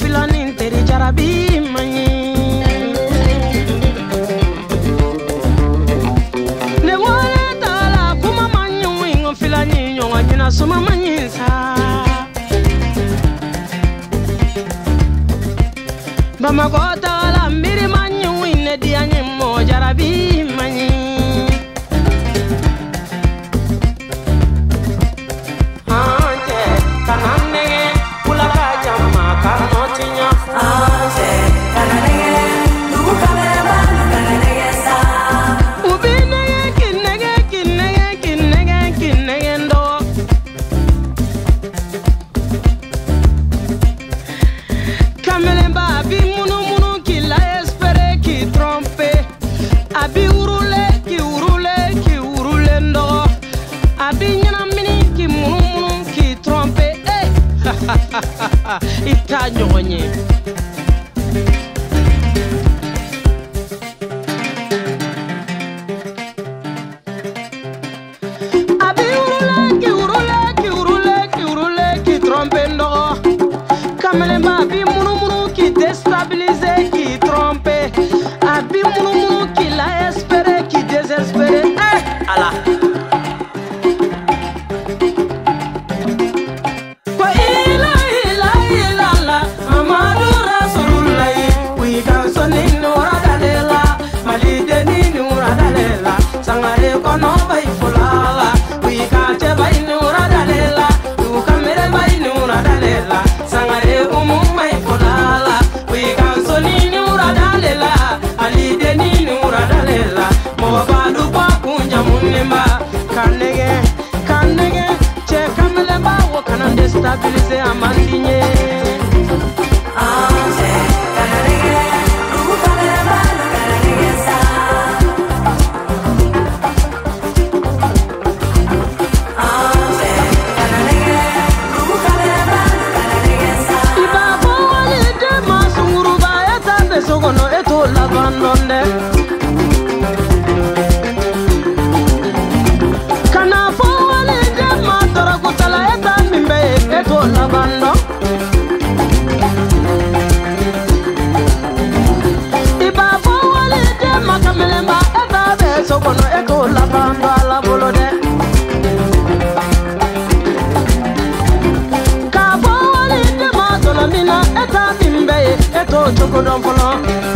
filanin teri jarabi maɲi ne wale tala kuma ma ɲuŋi ŋo filani ɲɔŋa ɲina suma ma sa bamakɔ ta a itanyonye Kamele go, choco down for long.